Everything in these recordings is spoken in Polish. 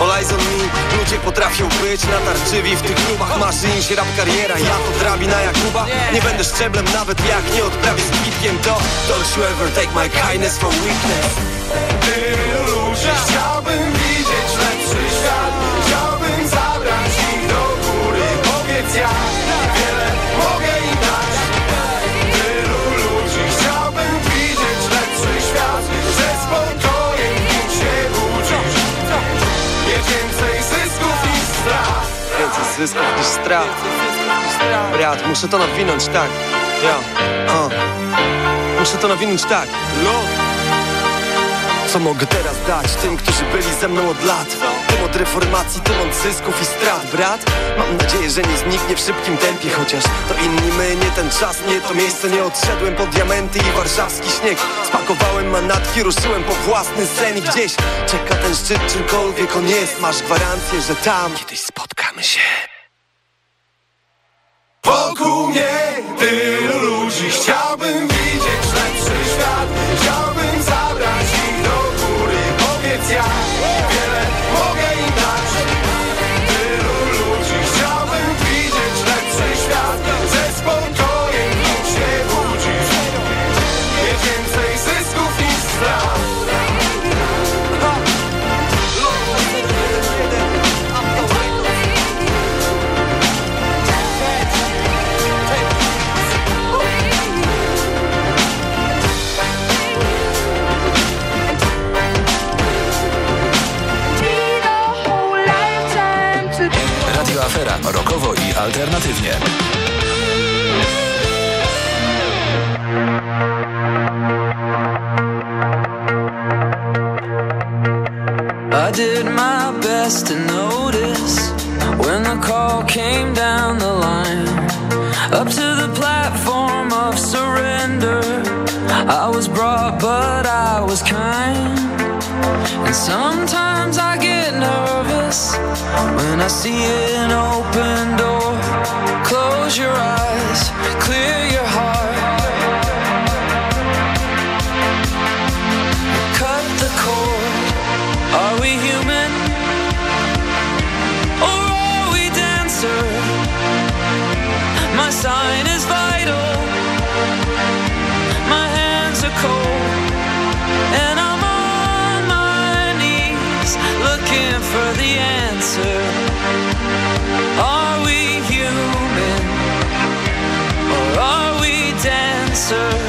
All eyes on me Ludzie potrafią być natarczywi. W tych klubach maszyn się rap kariera. Ja to drabina Jakuba Nie będę szczeblem nawet jak nie odprawię z kwitkiem To don't you ever take my kindness for weakness. Tylu chciałbym widzieć lepszy świat. Chciałbym zabrać ich do góry Powiedz ja Zysków niż strat Brat, muszę to nawinąć tak. Ja, uh. Muszę to nawinąć tak. Lud co mogę teraz dać tym, którzy byli ze mną od lat? Tym od reformacji, tym od zysków i strat, brat? Mam nadzieję, że nie zniknie w szybkim tempie Chociaż to inni my, nie ten czas, nie to miejsce. Nie odszedłem po diamenty i warszawski śnieg. Spakowałem manatki, ruszyłem po własny sen I gdzieś czeka ten szczyt, czymkolwiek on jest. Masz gwarancję, że tam kiedyś spotkamy się. Wokół mnie tylu ludzi. Chciałbym widzieć lepszy świat. Chciałbym ja wiele mogę Rokowo i alternatywnie. I did my best to notice when the call came down the line. Up to the platform of surrender. I was brought, but I was kind. And sometimes when I see an open door. Close your eyes, clear your heart. The answer. Are we human? Or are we dancer?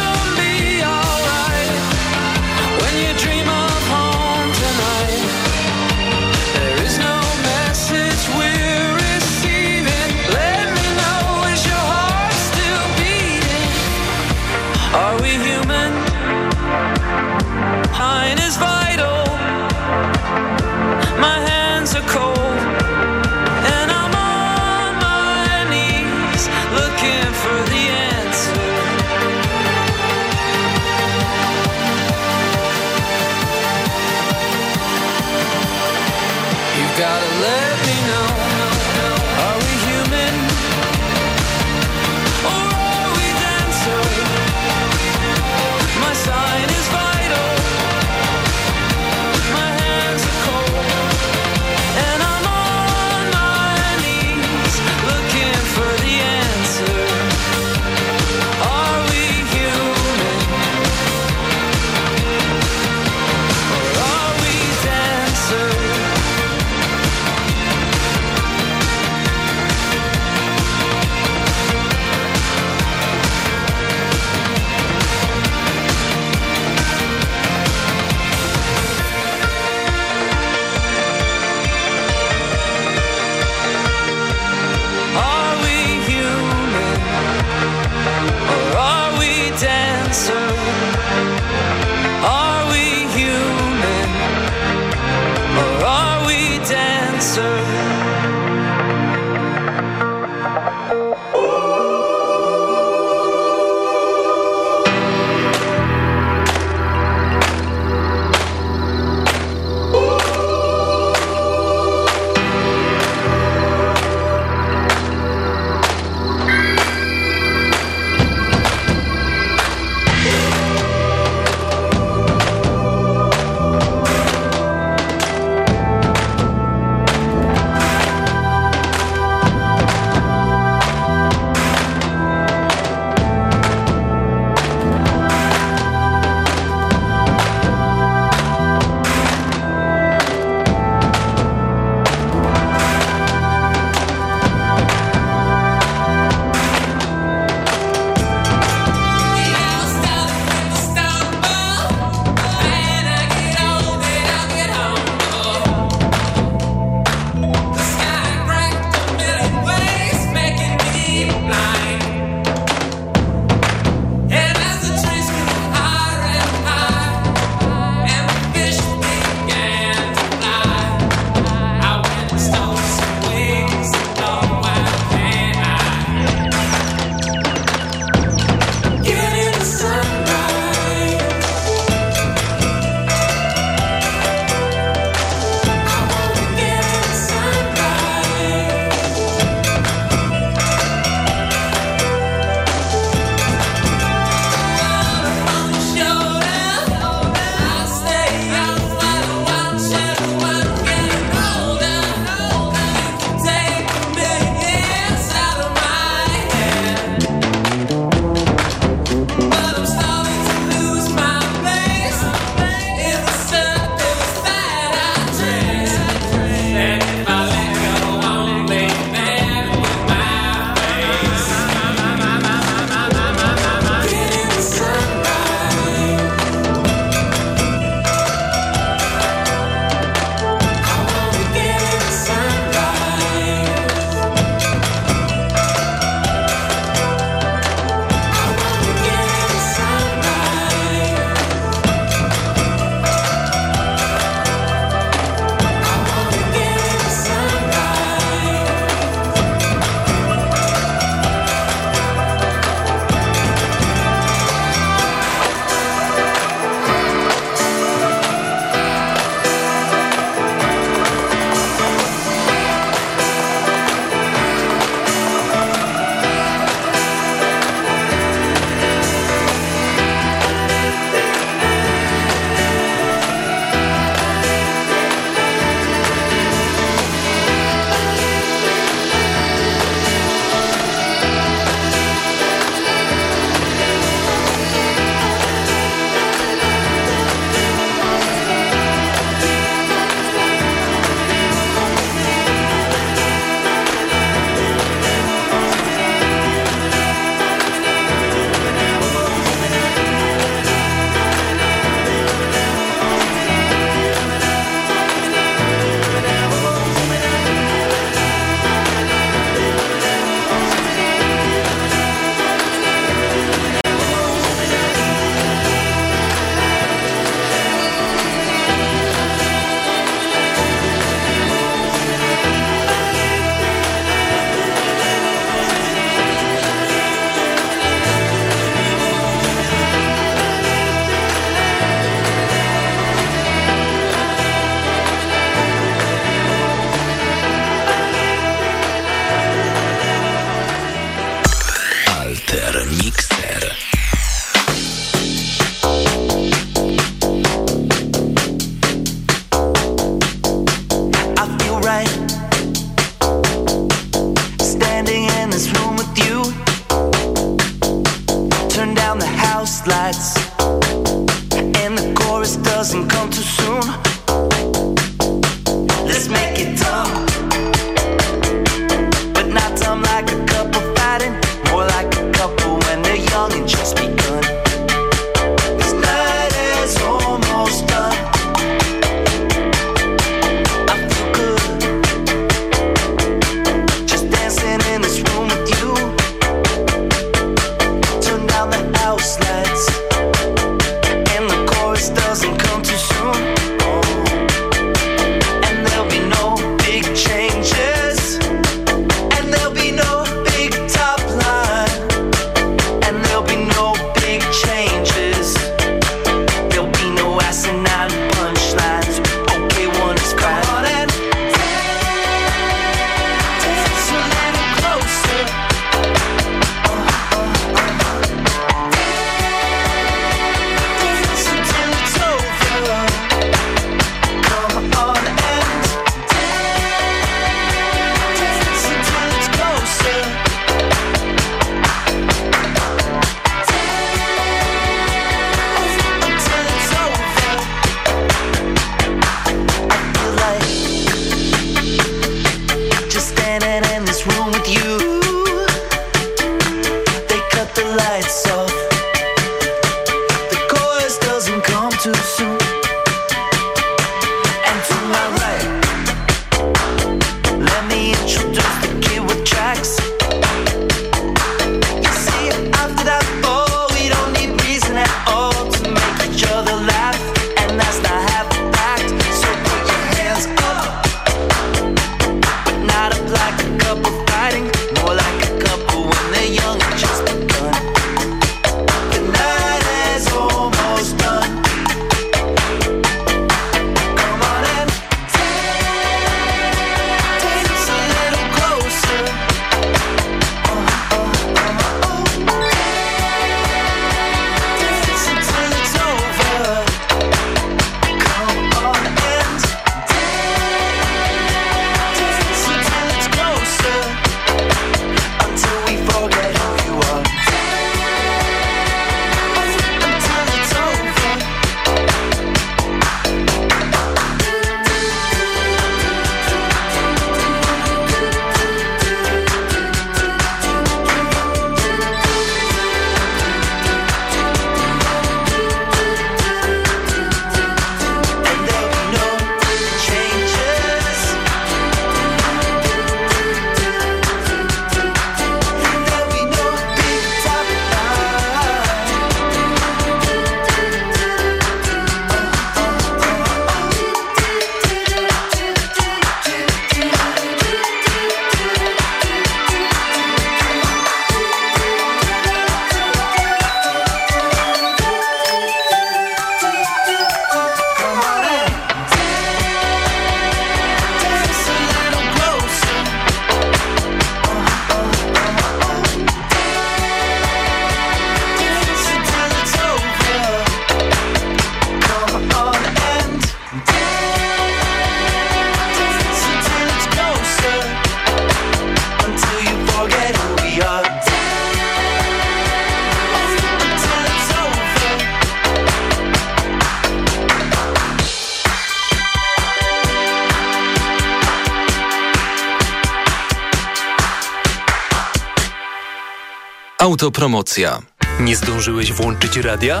Autopromocja. Nie zdążyłeś włączyć radia?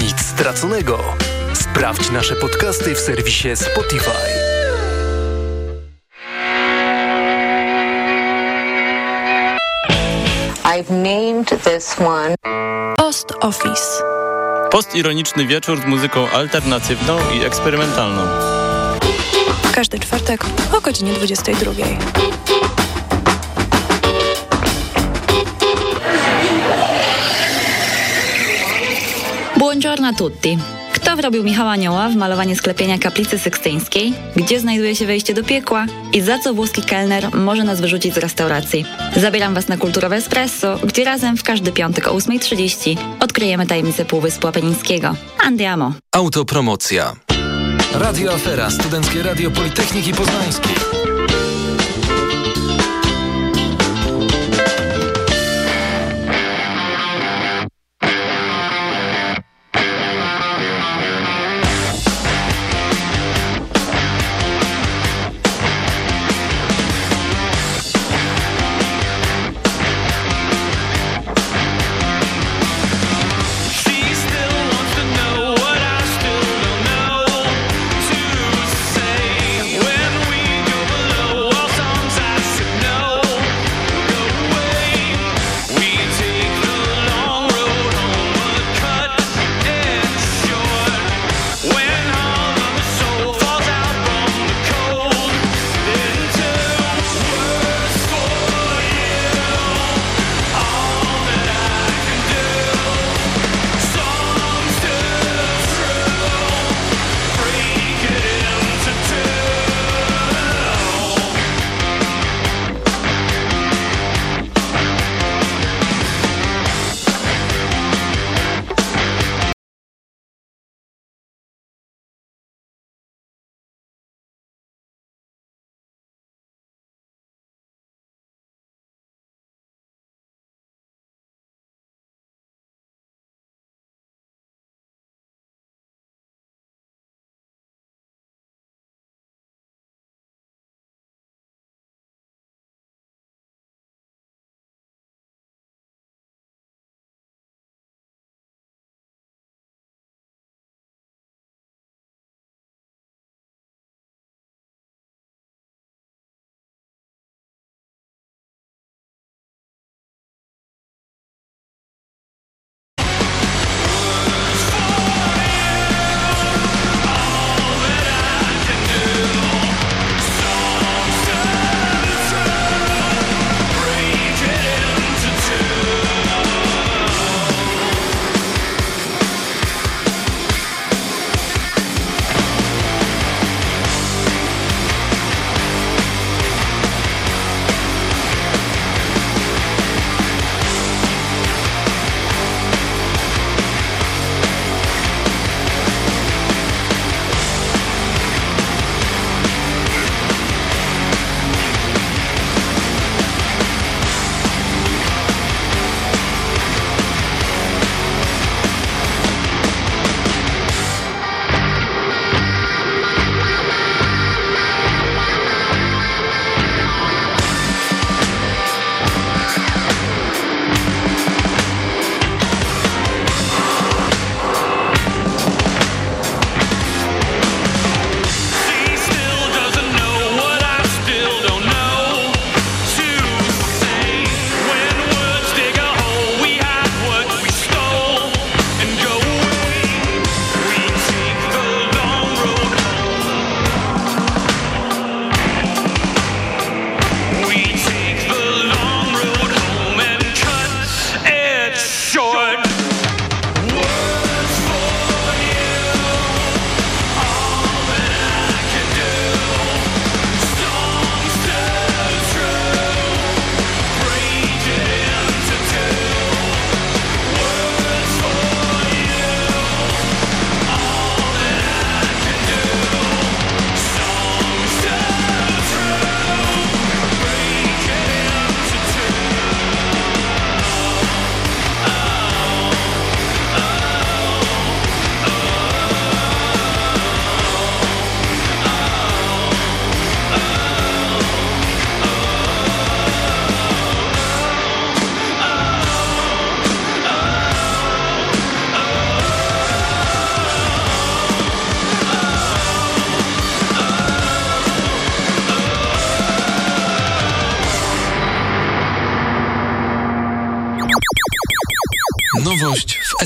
Nic straconego. Sprawdź nasze podcasty w serwisie Spotify. I've named this one Post Office. Postironiczny wieczór z muzyką alternatywną i eksperymentalną. Każdy czwartek o godzinie 22. Buongiorno a tutti. Kto wrobił Michała Anioła w malowanie sklepienia kaplicy sykstyńskiej? Gdzie znajduje się wejście do piekła? I za co włoski kelner może nas wyrzucić z restauracji? Zabieram Was na Kulturowe Espresso, gdzie razem w każdy piątek o 8.30 odkryjemy tajemnicę Półwyspu Apenińskiego. Andiamo! Autopromocja. Radio Afera, Studenckie Radio Politechniki Poznańskiej.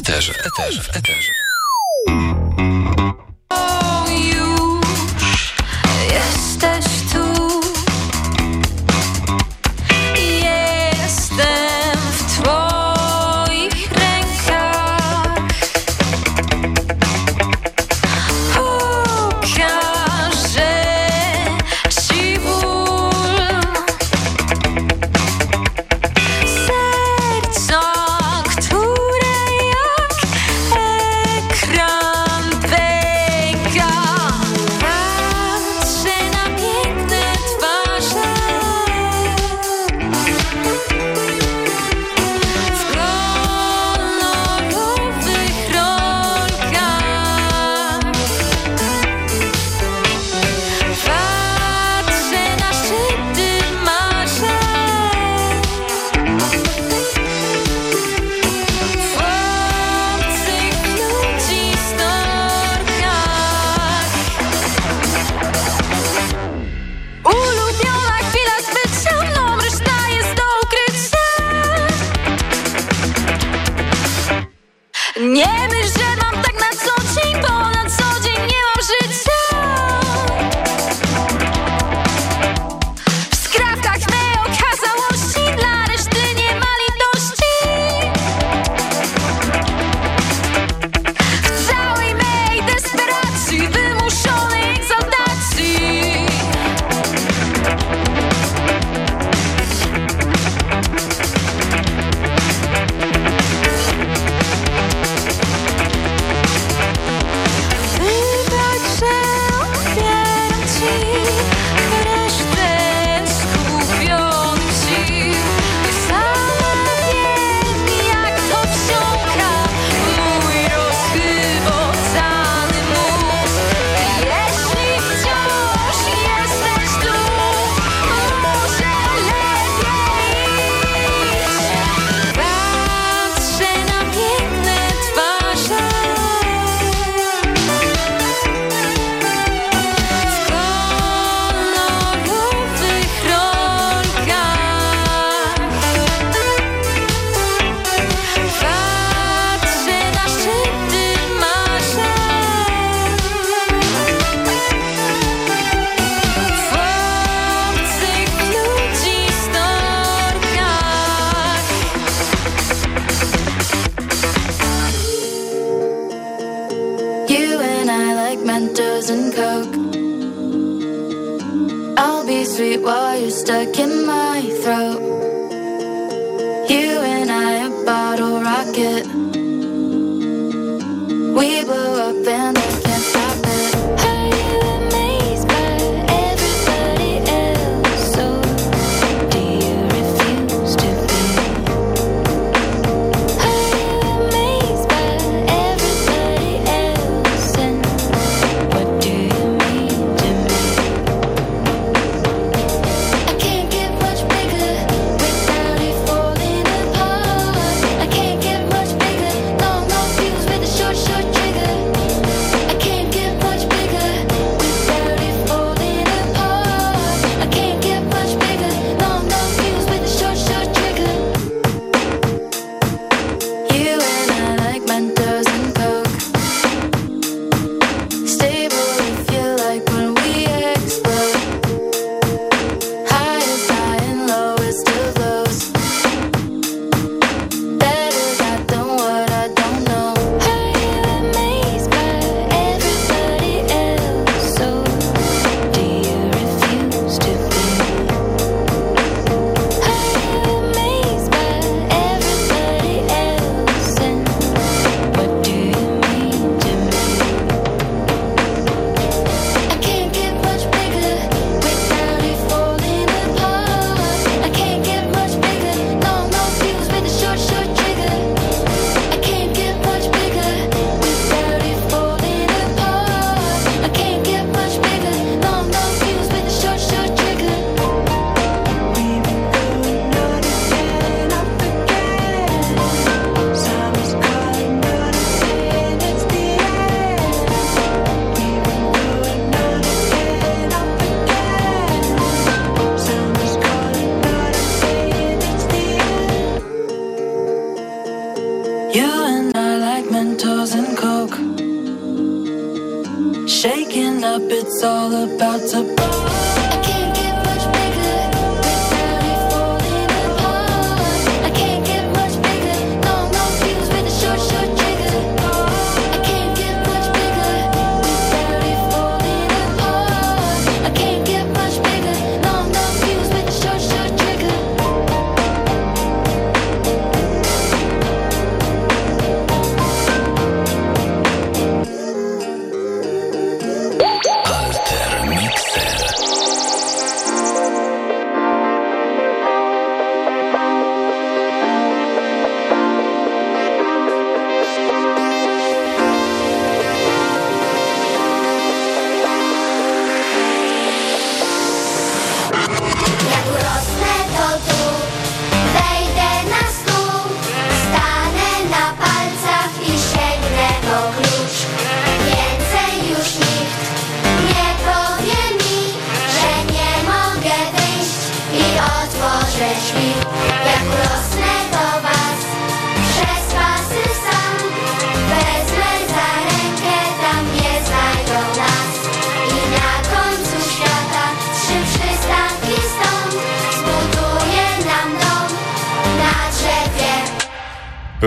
Nowość w eterze. eterze. Eterze. Stuck in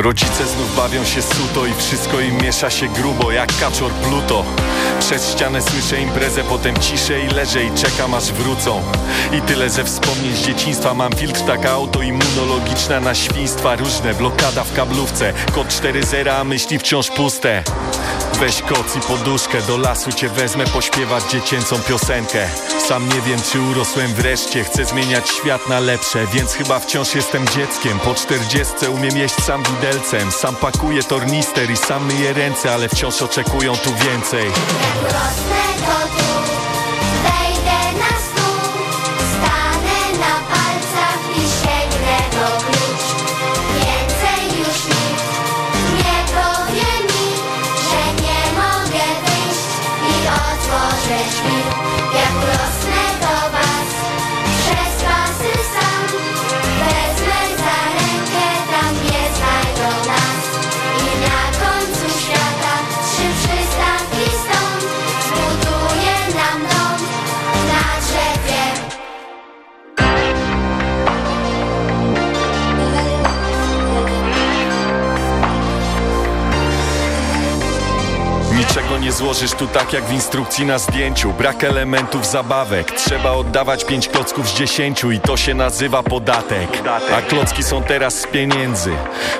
Rodzice znów bawią się suto i wszystko im miesza się grubo jak kaczor Pluto. Przez ścianę słyszę imprezę, potem ciszę i leżę i czekam aż wrócą. I tyle ze wspomnień z dzieciństwa. Mam filtr taka autoimmunologiczna na świństwa. Różne, blokada w kablówce. Kod 4.0, a myśli wciąż puste Weź koc i poduszkę, do lasu cię wezmę pośpiewać dziecięcą piosenkę. Sam nie wiem czy urosłem wreszcie, chcę zmieniać świat na lepsze Więc chyba wciąż jestem dzieckiem, po czterdziestce umiem jeść sam widelcem Sam pakuję tornister i sam myję ręce, ale wciąż oczekują tu więcej. Rosnę złożysz tu tak jak w instrukcji na zdjęciu. Brak elementów zabawek Trzeba oddawać pięć klocków z dziesięciu I to się nazywa podatek. A klocki są teraz z pieniędzy.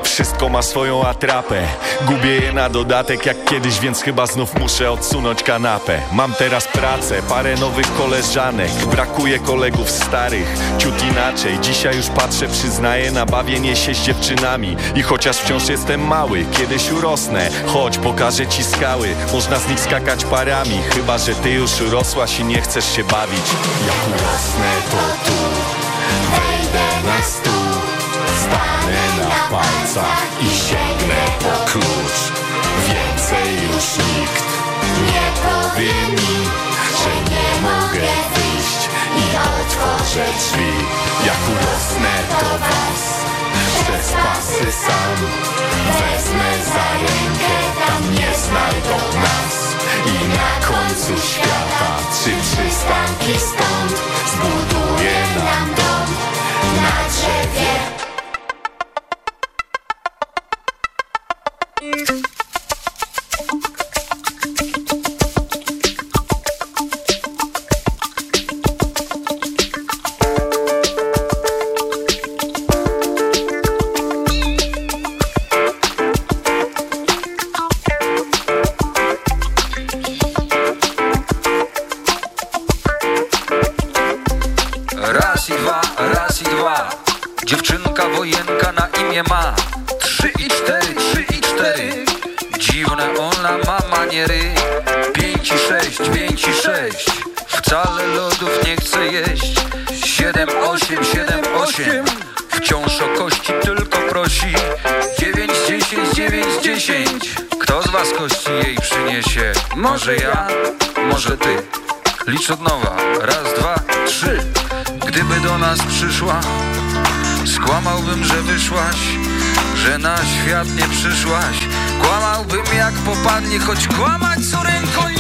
Wszystko ma swoją atrapę. Gubię je na dodatek jak kiedyś Więc chyba znów muszę odsunąć kanapę. Mam teraz pracę, parę nowych koleżanek. Brakuje kolegów starych Ciut inaczej, dzisiaj już patrzę Przyznaję na bawienie się z dziewczynami. I chociaż wciąż jestem mały Kiedyś urosnę. Chodź, pokażę ci skały. Można z nich skakać parami Chyba, że ty już urosłaś i nie chcesz się bawić. Jak urosnę to tu Wejdę na stół Stanę na palcach i sięgnę po klucz. Więcej już nikt nie powie mi Że nie mogę wyjść i otworzę drzwi. Jak urosnę to was przez pasy sam. Wezmę za rękę, tam nie znajdą nas. I na końcu świata trzy przystanki stąd. Zbuduję nam dom na drzewie przyszłaś. Kłamałbym jak popadnie Choć kłamać córeńko nieładnie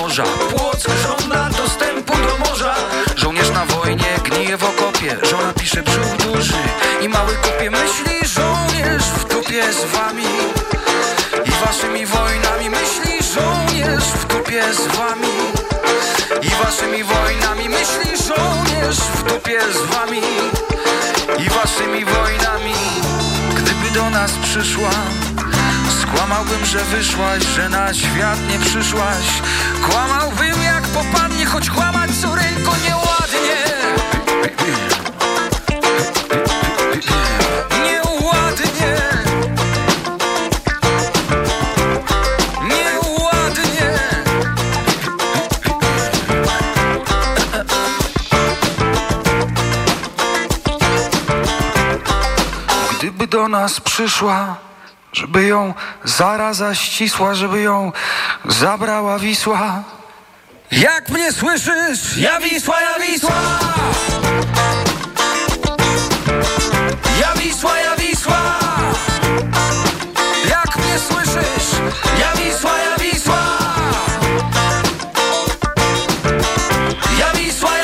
noża. Płock żąda dostępu do morza. Żołnierz na wojnie gnije w okopie. Żona pisze brzuch duży. I mały kopie Myśli żołnierz w dupie z wami. I waszymi wojnami Myśli żołnierz w dupie z wami. I waszymi wojnami myśli żołnierz w dupie z wami. I waszymi wojnami Gdyby do nas przyszła Skłamałbym, że wyszłaś, że na świat nie przyszłaś Kłamałbym jak popadnie, choć kłamać córeńko nieładnie. Nieładnie. Nieładnie. Gdyby do nas przyszła, żeby ją zaraza ścisła, żeby ją zabrała Wisła. Jak mnie słyszysz? Ja Wisła, ja Wisła! Ja Wisła, ja Wisła! Jak mnie słyszysz? Ja Wisła, ja Wisła! Ja Wisła, ja Wisła!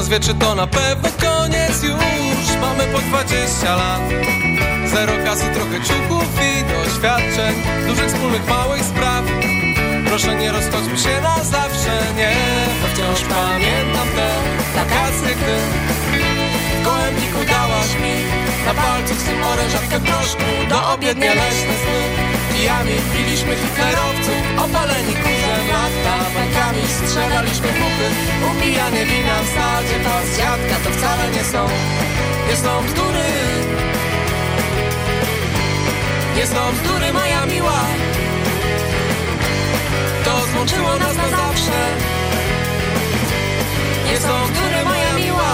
Kto zazwie, czy to na pewno koniec już. Mamy po 20 lat. Zero kasy, trochę ciuchów i doświadczeń. Dużych wspólnych, małych spraw. Proszę nie rozchodźmy się na zawsze, nie. Wciąż pamiętam te wakacje, gdy W gołębniku dałaś mi Na palcu z tym orężatkę proszku Do obiednie leśne sny Kijami piliśmy hitlerowców Opaleni kurzem lata Bankami strzelaliśmy w muchy Upijanie wina w sadzie To z dziadka to wcale nie są. Nie są bzdury. Nie są bzdury moja miła. To złączyło nas na zawsze. Nie są bzdury moja miła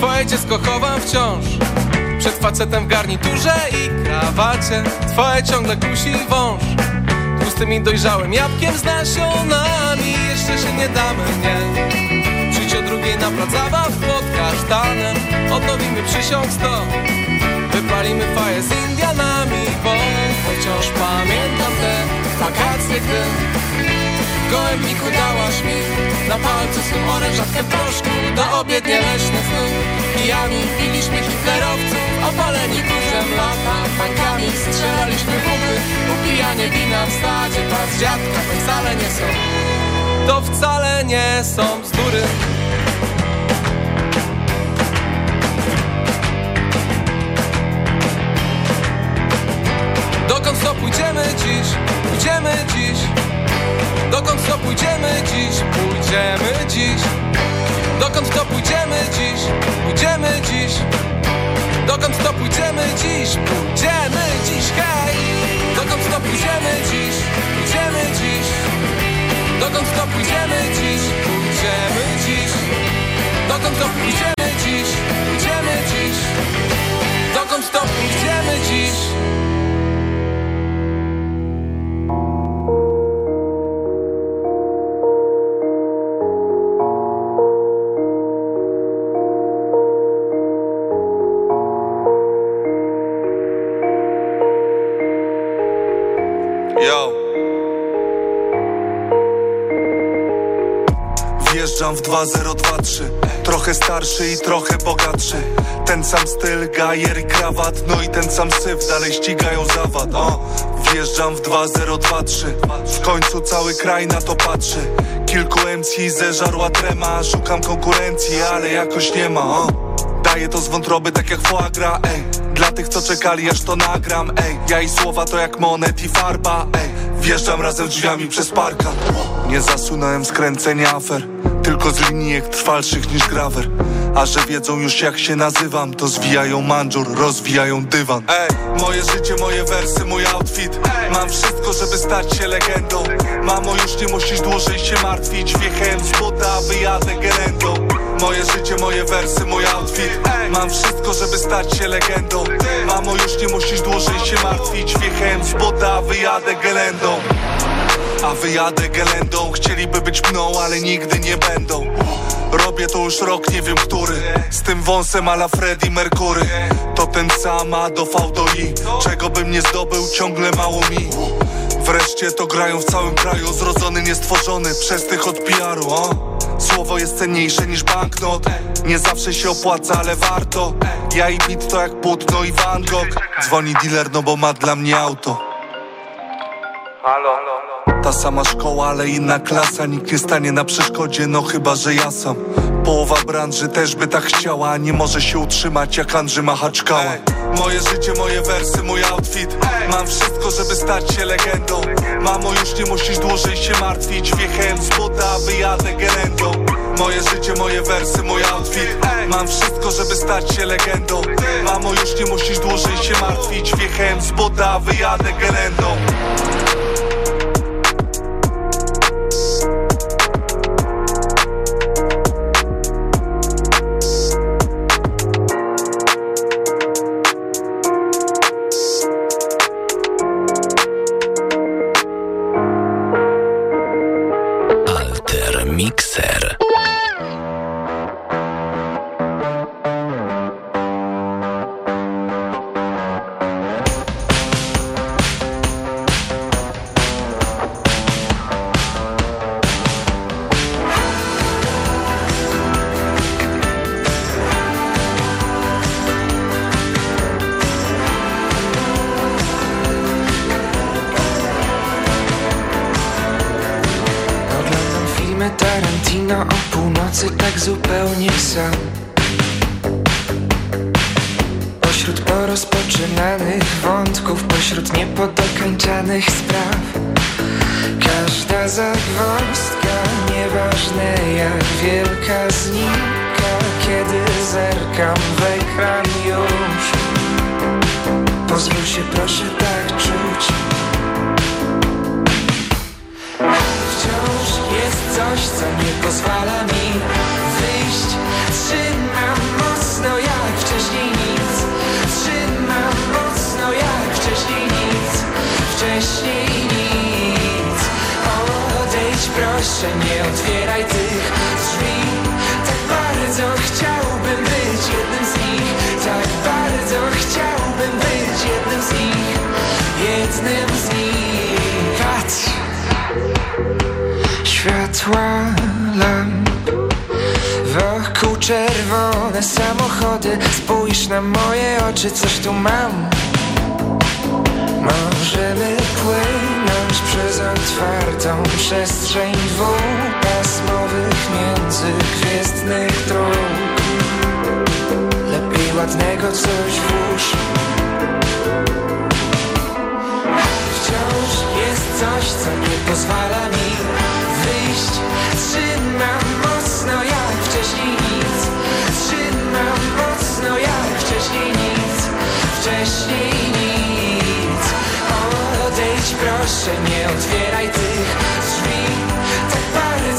Swoje dziecko chowam wciąż. Przed facetem w garniturze i krawacie. Twoje ciągle kusi wąż. Tłustym dojrzałym jabłkiem z nasionami. Jeszcze się nie damy, nie. Przyjdź o drugiej na plac zabaw pod kasztanem. Odnowimy przysiąg sto. Wypalimy faję z Indianami Bo wciąż pamiętam te wakacje, gdy W gołębniku dałaś mi. Na palcu swym orężatkę proszku Do obiednie leśne sny Kijami piliśmy hitlerowców Opaleni kurzem lata. Bankami strzelaliśmy buchy Upijanie wina w stadzie. Pas dziadka to wcale nie są. To wcale nie są bzdury. Dokąd to pójdziemy dziś? Pójdziemy dziś pójdziemy dziś? Pójdziemy dziś Dokąd to pójdziemy dziś? Pójdziemy dziś Dokąd to pójdziemy dziś? Pójdziemy dziś, hej! Dokąd to pójdziemy dziś? Pójdziemy dziś Dokąd to pójdziemy dziś? Pójdziemy dziś Dokąd to pójdziemy dziś? Pójdziemy dziś Dokąd to pójdziemy dziś? Wjeżdżam w 2023 Trochę starszy i trochę bogatszy. Ten sam styl, gajer i krawat No i ten sam syf, dalej ścigają zawad o. Wjeżdżam w 2023 W końcu cały kraj na to patrzy. Kilku MC zeżarła trema. Szukam konkurencji, ale jakoś nie ma o. Daję to z wątroby tak jak foie gras, ej. Dla tych co czekali aż to nagram, ej. Ja i słowa to jak monet i farba, ej. Wjeżdżam razem drzwiami przez parka. Nie zasunąłem skręcenia afer Tylko z linijek trwalszych niż grawer. A że wiedzą już jak się nazywam To zwijają mandżur, rozwijają dywan. Ej, moje życie, moje wersy, mój outfit. Mam wszystko, żeby stać się legendą. Mamo, już nie musisz dłużej się martwić. Wjechałem z buta, wyjadę gerendą Moje życie, moje wersy, mój outfit. Mam wszystko, żeby stać się legendą. Mamo, już nie musisz dłużej się martwić. Wjechałem z buta, wyjadę gelendą A wyjadę gelendą. Chcieliby być mną, ale nigdy nie będą. Robię to już rok, nie wiem który. Z tym wąsem ala Freddy Mercury. To ten sam A do V do I Czego bym nie zdobył, ciągle mało mi. Wreszcie to grają w całym kraju. Zrodzony, niestworzony przez tych od PR-u o? Słowo jest cenniejsze niż banknot. Nie zawsze się opłaca, ale warto. Ja i bit to jak płótno i Van Gogh. Dzwoni dealer, no bo ma dla mnie auto. Halo Ta sama szkoła, ale inna klasa. Nikt nie stanie na przeszkodzie, no chyba, że ja sam. Połowa branży też by tak chciała nie może się utrzymać jak Andrzej Machaczkała. Moje życie, moje wersy, mój outfit. Mam wszystko, żeby stać się legendą. Mamo, już nie musisz dłużej się martwić. Wjechałem z buta, wyjadę gerendą Moje życie, moje wersy, mój outfit. Mam wszystko, żeby stać się legendą. Mamo, już nie musisz dłużej się martwić. Wjechałem z buta, wyjadę gerendą przestrzeń dwupasmowych międzygwiezdnych dróg Lepiej ładnego coś włóż Wciąż jest coś, co nie pozwala mi wyjść. Trzymam mocno jak wcześniej nic. Trzymam mocno jak wcześniej nic. Wcześniej nic. Odejdź proszę, nie otwieraj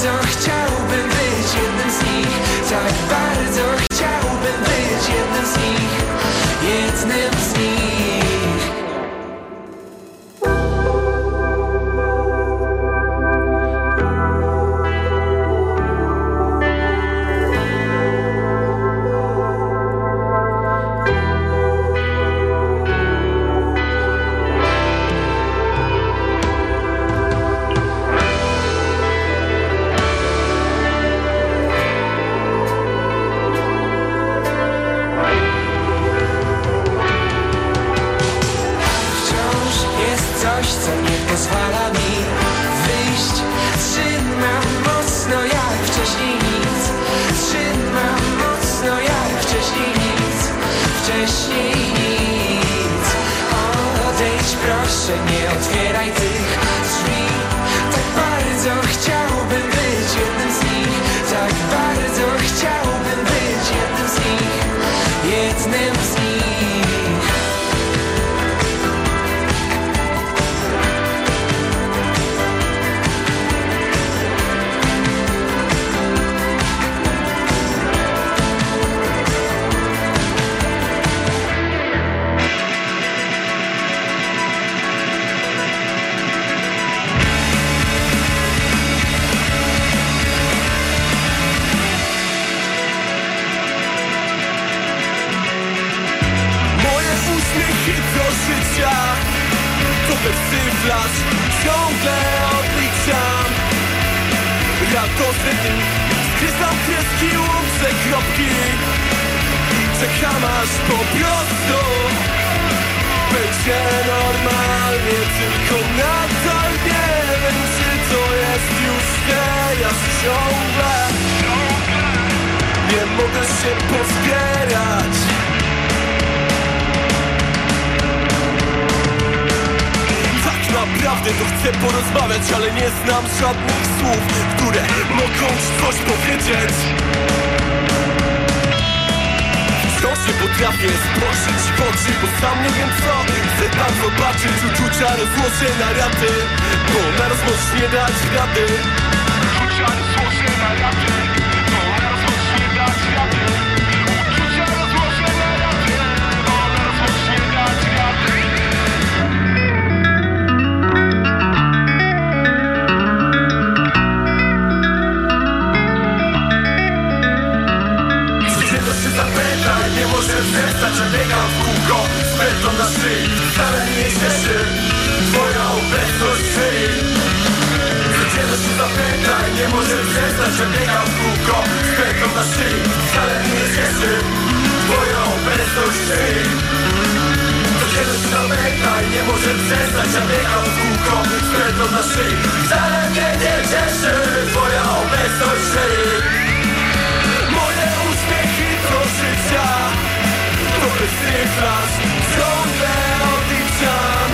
bardzo chciałbym być jednym z nich. Tak Pętlą na szyi Wcale mnie nie cieszy Twoja obecność w szyi. Moje uśmiechy to życia To persywlaż Ciągle odliczam.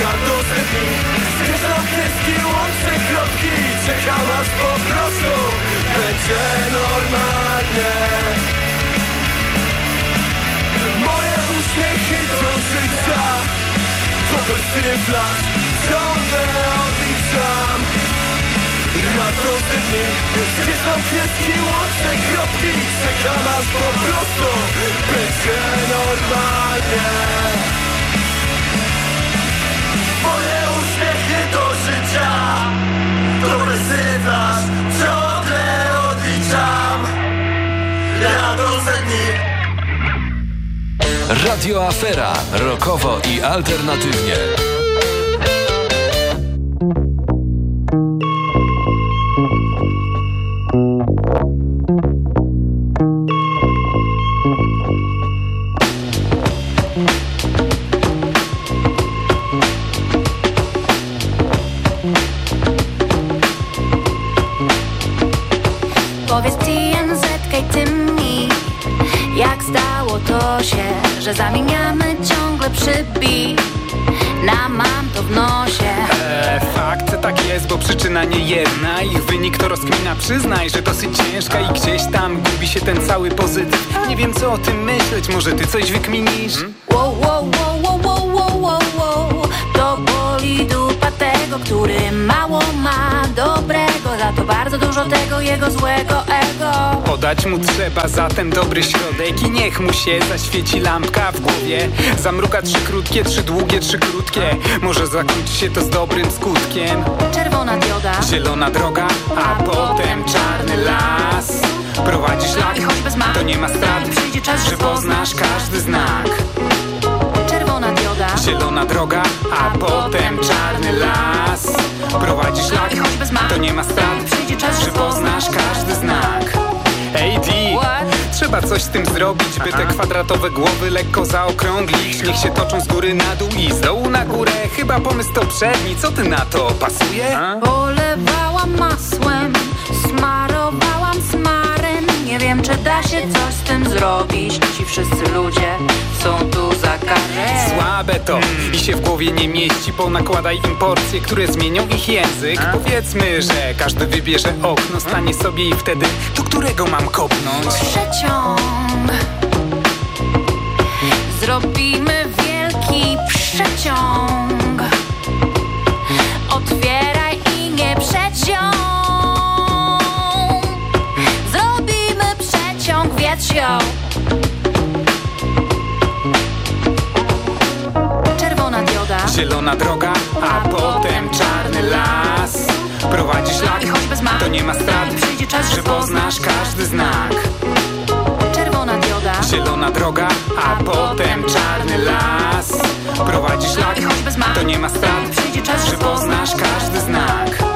Radosne dni Skreślam kreski, łączę kropki Czekam aż po prostu Będzie normalnie. Moje uśmiechy to życia To persywlaż Ciągle odliczam Radosne dni Skreślam kreski, łączę kropki. Czekam aż po prostu Będzie normalnie. Moje uśmiechy do życia To persywlaż Ciągle odliczam Radosne dni. Radio Afera. Rokowo i alternatywnie. Nie jedna. Ich wynik to rozkmina, przyznaj, że dosyć ciężka I gdzieś tam gubi się ten cały pozytyw. Nie wiem co o tym myśleć, może ty coś wykminisz? Wow, wow, wow, tego, który mało ma dobrego. Za to bardzo dużo tego jego złego ego. Podać mu trzeba zatem dobry środek I niech mu się zaświeci lampka w głowie. Zamruka trzy krótkie, trzy długie, trzy krótkie. Może zakończy się to z dobrym skutkiem. Czerwona dioda. Zielona droga, a potem czarny las. Prowadzi szlak, to nie ma strat. Że poznasz każdy znak Zielona droga, a potem czarny las. Prowadzi szlak, to nie ma strat. Że poznasz każdy znak. Ej D, trzeba coś z tym zrobić By te kwadratowe głowy lekko zaokrąglić. Niech się toczą z góry na dół i z dołu na górę. Chyba pomysł to przedni, co ty na to, pasuje? Polewałam masłem, smarowałam smarem. Nie wiem czy da się coś z tym zrobić. Ci wszyscy ludzie są tu za karę. Słabe to i się w głowie nie mieści. Ponakładaj im porcje, które zmienią ich język. Powiedzmy, że każdy wybierze okno Stanie sobie i wtedy, do którego mam kopnąć? Przeciąg Zrobimy wielki przeciąg. Otwieraj i nie przeciąg. Zrobimy przeciąg wietrzą. Czerwona Zielona droga, a potem czarny las. Prowadzi szlak, to nie ma strat Że poznasz każdy znak. Czerwona dioda. Zielona droga, a potem czarny las. Prowadzi szlak, to nie ma strat Przyjdzie czas, że poznasz każdy znak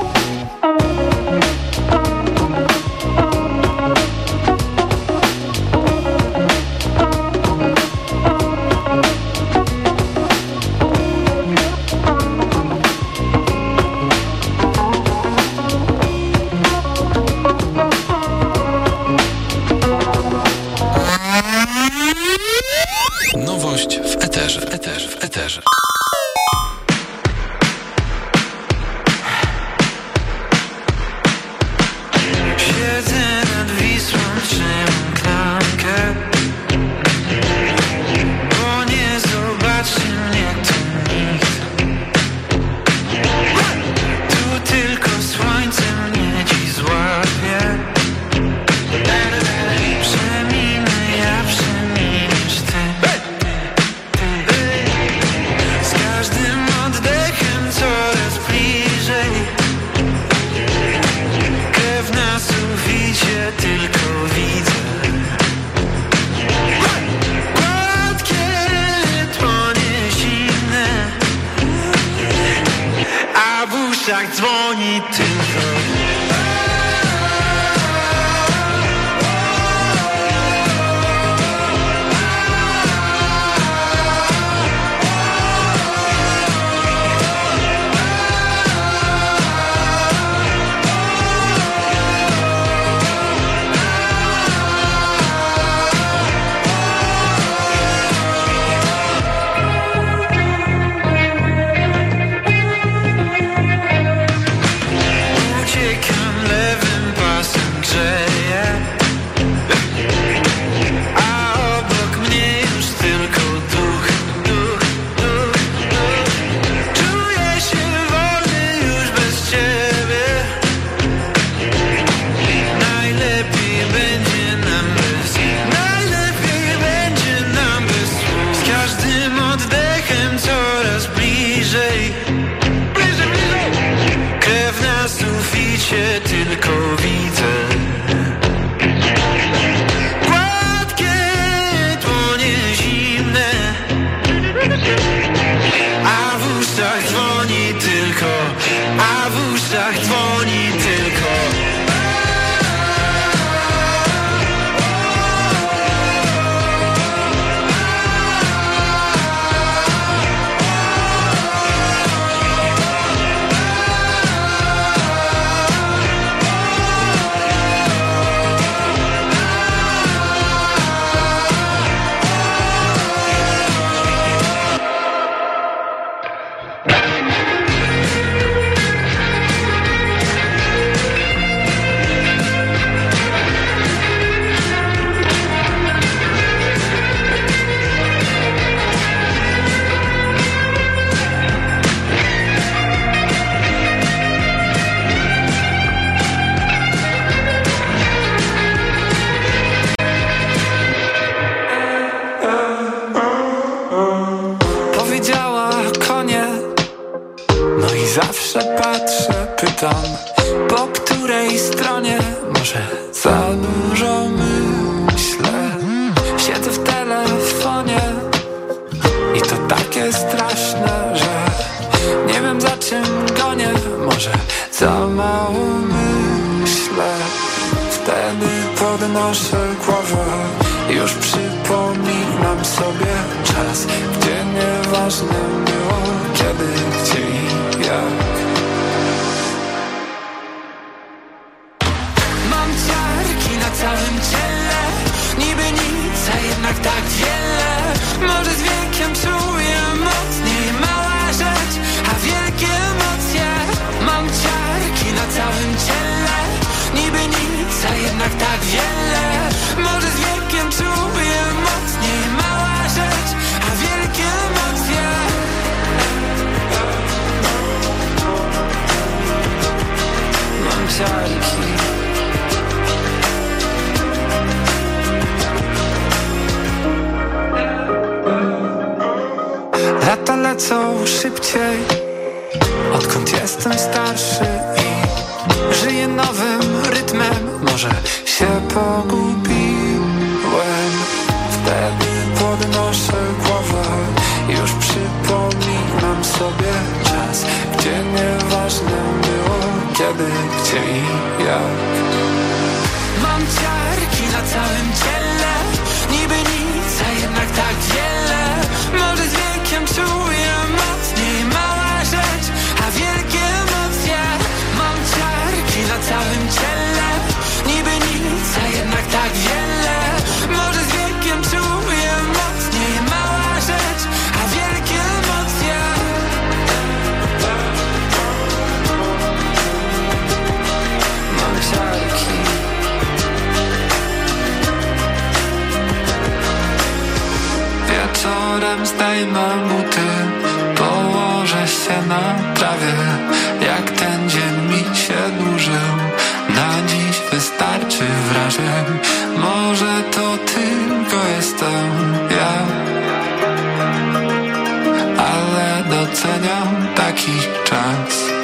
doceniam taki czas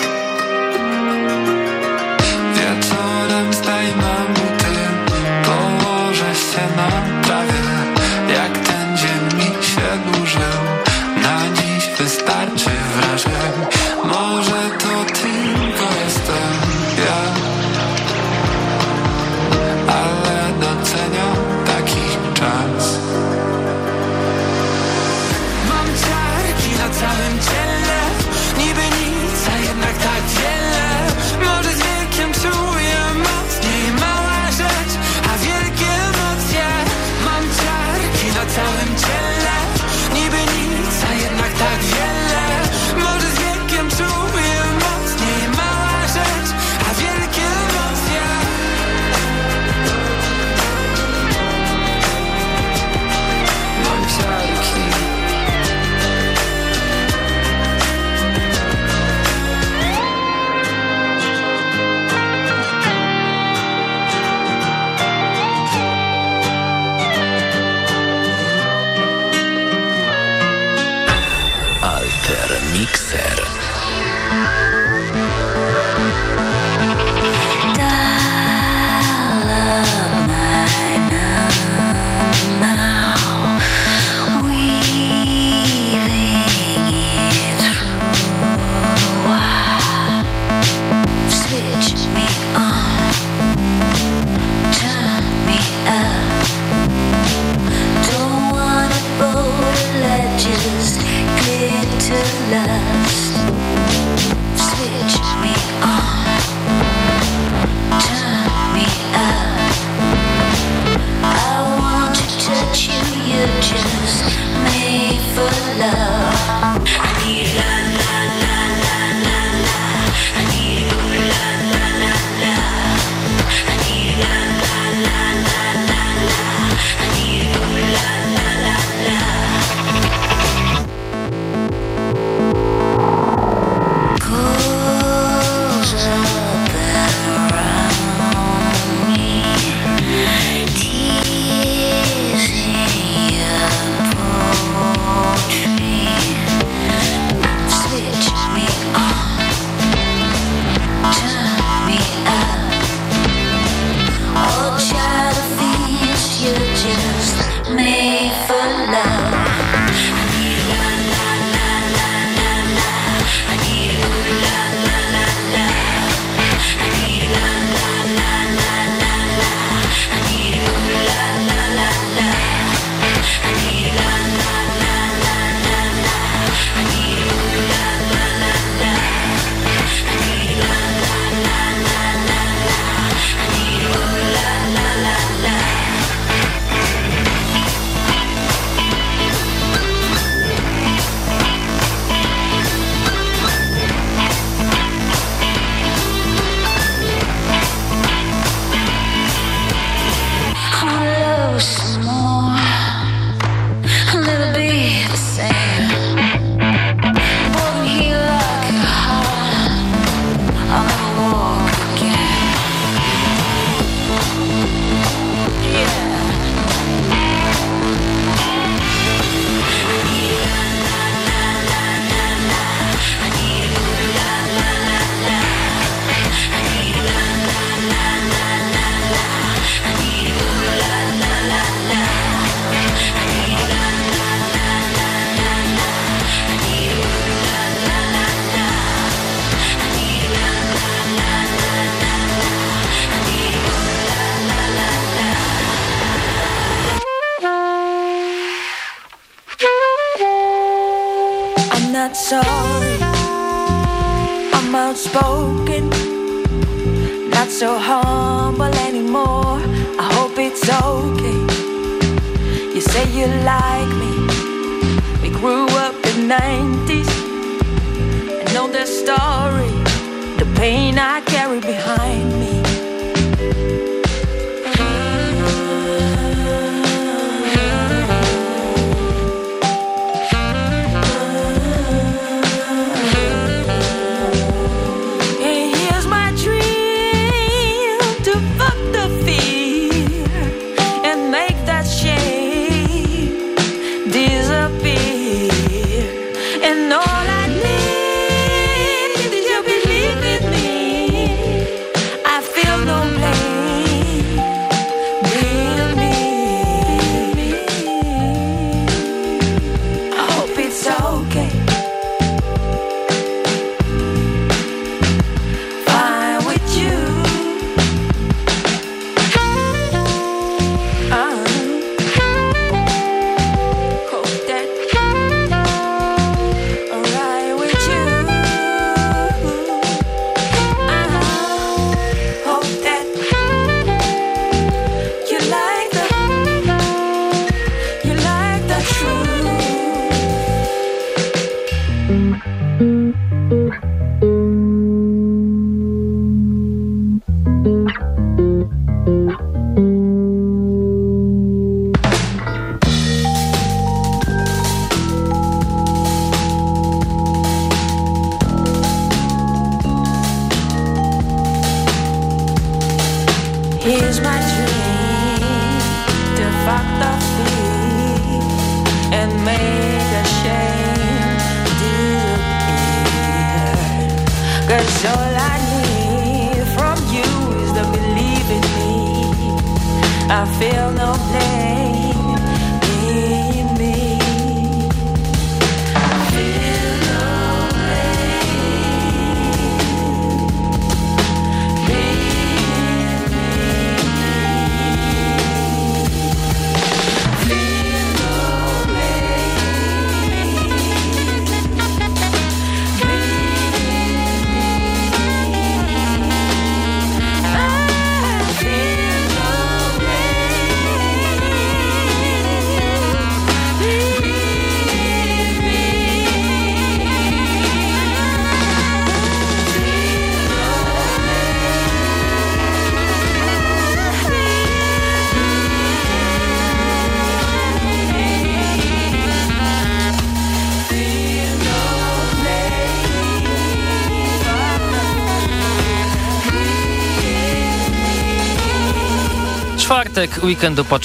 Czwartek, weekendu po